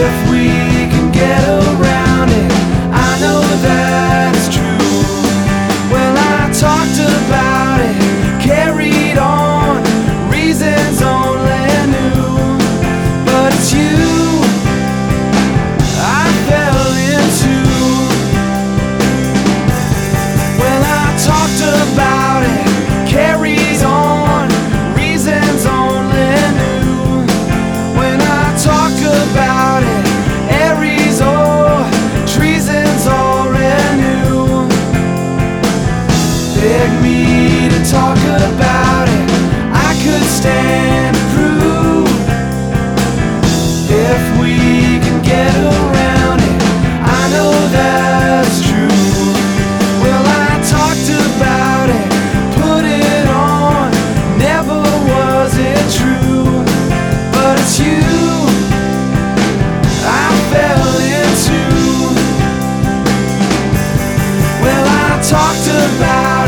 if we can get away. talked about